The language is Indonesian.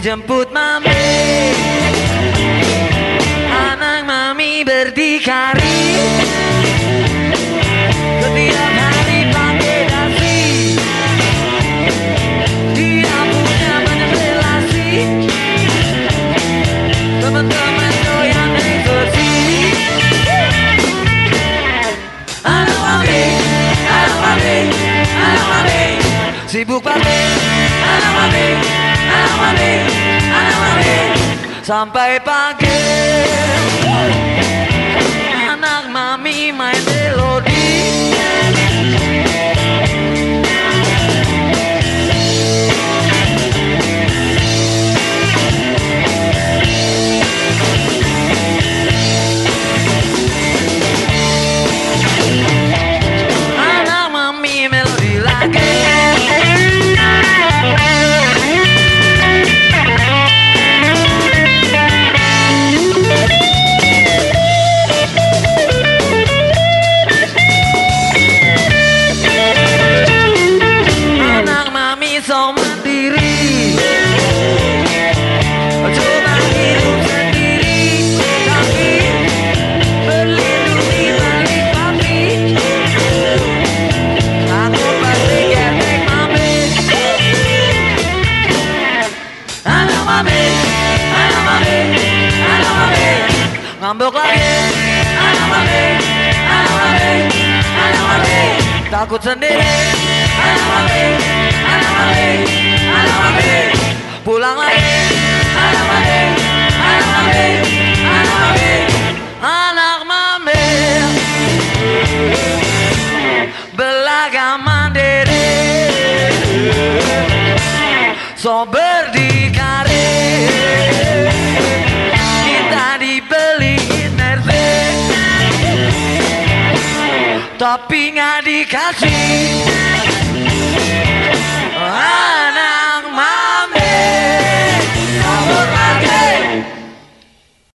dijemput mami. Anak mami berdikari. Setiap hari pakai dasi. Dia punya banyak relasi. Teman-teman doyan ekspresi Anak mami, anak mami, anak mami. Sibuk mami, anak mami, anak mami Sampai pagi Anak mami main Mami, anak mami, anak mami. Ngambek lagi Anak mami, anak mami, anak mami. Takut sendiri. Anak mami, anak mami, anak mami. Pulang lagi. Anak mami, anak mami, anak mami. Anak mami. Belaga mandiri. So Tapi nggak dikasih